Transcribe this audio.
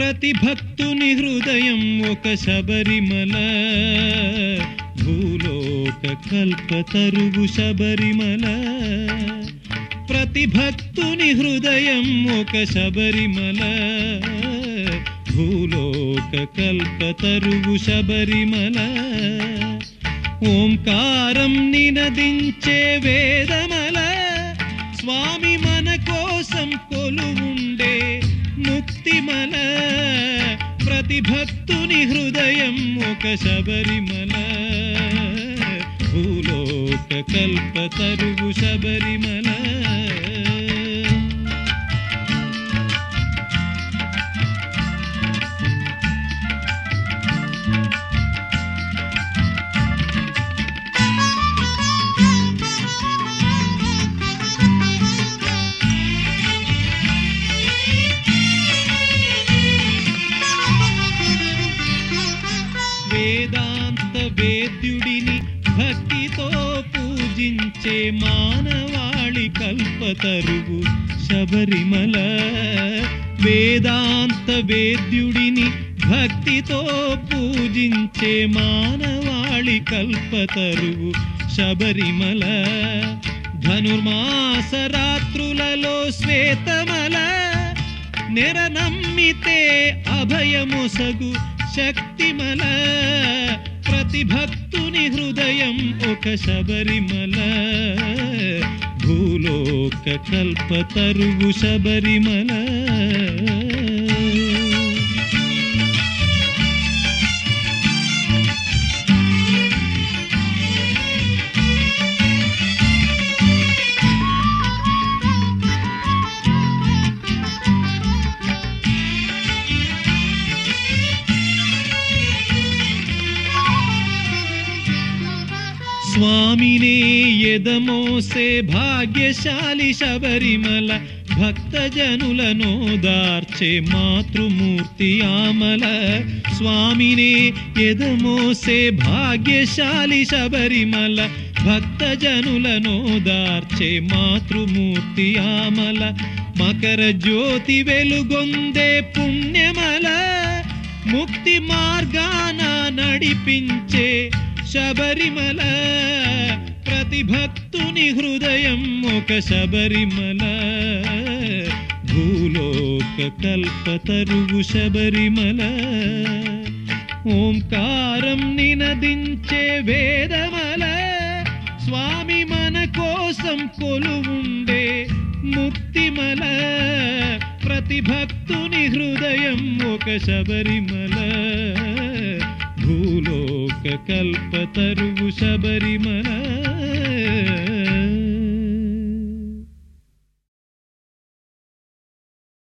ప్రతి భక్తుని హృదయం ఒక శబరిమల. భూలోక కల్పతరువు శబరిమల. ప్రతి భక్తుని హృదయం ఒక శబరిమల. భూలోక కల్పతరువు శబరిమల. ఓంకారం నినదించే వేదమల. స్వామి మన కోసం కొలువుండే భక్తుని హృదయం ఒక శబరిమల భూలోక కల్పతరువు శబరిమల వేదాంత వేద్యుడిని భక్తితో పూజించే మానవాళి కల్పతరువు శబరిమల. వేదాంత వేద్యుడిని భక్తితో పూజించే మానవాళి కల్పతరువు శబరిమల. ధనుర్మాస రాత్రులలో శ్వేతమల నెరనమ్మితే అభయమొసగు శక్తిమల ప్రతి భక్తుని హృదయం ఒక శబరిమల. భూలోక కల్పతరువు శబరిమల. స్వామినే ఎదమోసే భాగ్యశాలి శబరిమల భక్తజనులను దార్చే మాతృమూర్తి ఆమల. స్వామినే ఎదమోసే భాగ్యశాలి శబరిమల భక్తజనులను దార్చే మాతృమూర్తి ఆమల. మకర జ్యోతి వెలుగొందే పుణ్యమల ముక్తి మార్గాన నడిపించే శబరిమల. ప్రతి భక్తుని హృదయం ఒక శబరిమల. భూలోక కల్పతరువు శబరిమల. ఓంకారం నినదించే వేదమల. స్వామి మన కోసం కొలువుండే ముక్తిమల ప్రతి భక్తుని హృదయం ఒక శబరిమల. భూలో కల్పతరువు శబరిమలా